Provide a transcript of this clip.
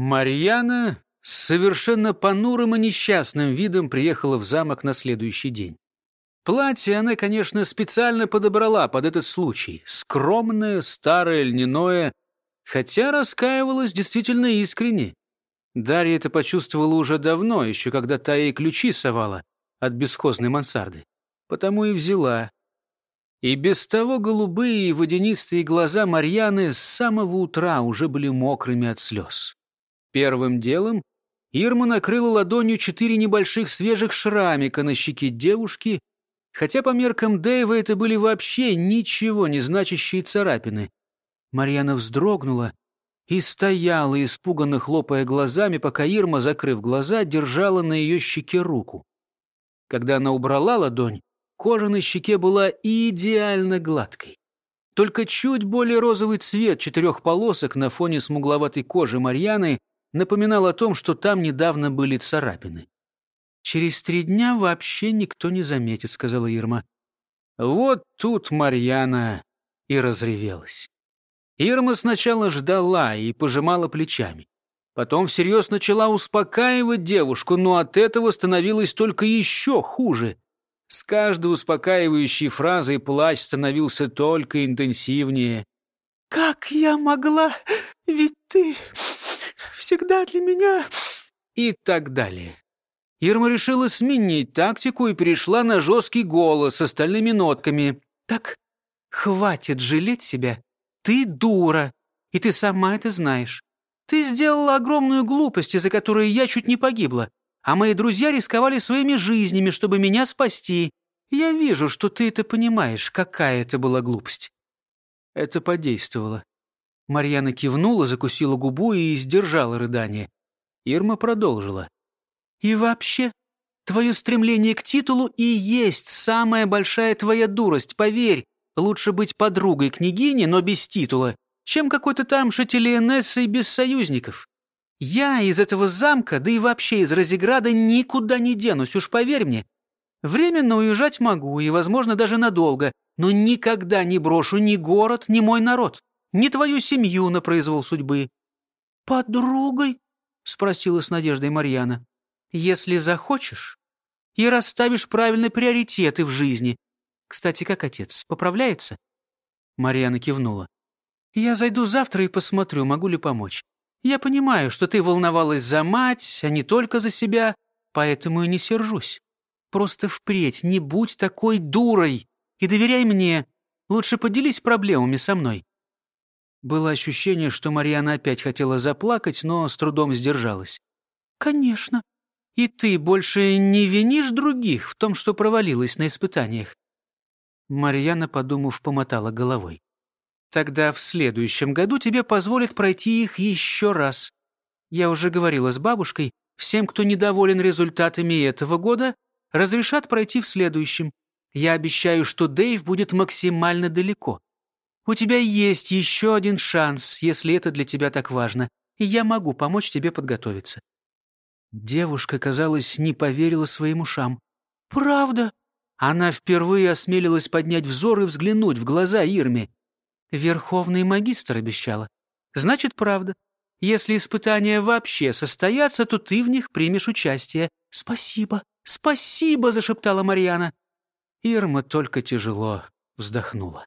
Марьяна с совершенно понурым и несчастным видом приехала в замок на следующий день. Платье она, конечно, специально подобрала под этот случай. Скромное, старое, льняное, хотя раскаивалась действительно искренне. Дарья это почувствовала уже давно, еще когда та ей ключи совала от бесхозной мансарды. Потому и взяла. И без того голубые и водянистые глаза Марьяны с самого утра уже были мокрыми от слез. Первым делом Ирма накрыла ладонью четыре небольших свежих шрамика на щеке девушки, хотя по меркам Дэйва это были вообще ничего не значащие царапины. Марьяна вздрогнула и стояла, испуганно хлопая глазами, пока Ирма, закрыв глаза, держала на ее щеке руку. Когда она убрала ладонь, кожа на щеке была идеально гладкой. Только чуть более розовый цвет четырех полосок на фоне смугловатой кожи Марьяны напоминал о том, что там недавно были царапины. «Через три дня вообще никто не заметит», — сказала Ирма. Вот тут Марьяна и разревелась. Ирма сначала ждала и пожимала плечами. Потом всерьез начала успокаивать девушку, но от этого становилось только еще хуже. С каждой успокаивающей фразой плач становился только интенсивнее. «Как я могла? Ведь ты всегда для меня...» И так далее. Ирма решила сменить тактику и перешла на жесткий голос с остальными нотками. «Так, хватит жалеть себя. Ты дура, и ты сама это знаешь. Ты сделала огромную глупость, из-за которой я чуть не погибла, а мои друзья рисковали своими жизнями, чтобы меня спасти. Я вижу, что ты это понимаешь, какая это была глупость». Это подействовало. Марьяна кивнула, закусила губу и сдержала рыдание. Ирма продолжила. «И вообще, твое стремление к титулу и есть самая большая твоя дурость, поверь. Лучше быть подругой княгини, но без титула, чем какой-то там шателиенессой без союзников. Я из этого замка, да и вообще из Розеграда никуда не денусь, уж поверь мне. Временно уезжать могу, и, возможно, даже надолго, но никогда не брошу ни город, ни мой народ ни твою семью на произвол судьбы». «Подругой?» — спросила с надеждой Марьяна. «Если захочешь и расставишь правильные приоритеты в жизни. Кстати, как отец, поправляется?» Марьяна кивнула. «Я зайду завтра и посмотрю, могу ли помочь. Я понимаю, что ты волновалась за мать, а не только за себя, поэтому и не сержусь. Просто впредь не будь такой дурой и доверяй мне. Лучше поделись проблемами со мной. Было ощущение, что Марьяна опять хотела заплакать, но с трудом сдержалась. «Конечно. И ты больше не винишь других в том, что провалилась на испытаниях?» Марьяна, подумав, помотала головой. «Тогда в следующем году тебе позволят пройти их еще раз. Я уже говорила с бабушкой, всем, кто недоволен результатами этого года, разрешат пройти в следующем. Я обещаю, что Дэйв будет максимально далеко. У тебя есть еще один шанс, если это для тебя так важно, и я могу помочь тебе подготовиться». Девушка, казалось, не поверила своим ушам. «Правда?» Она впервые осмелилась поднять взор и взглянуть в глаза Ирме. Верховный магистр обещала. «Значит, правда. Если испытания вообще состоятся, то ты в них примешь участие». «Спасибо, спасибо!» — зашептала Марьяна. Ирма только тяжело вздохнула.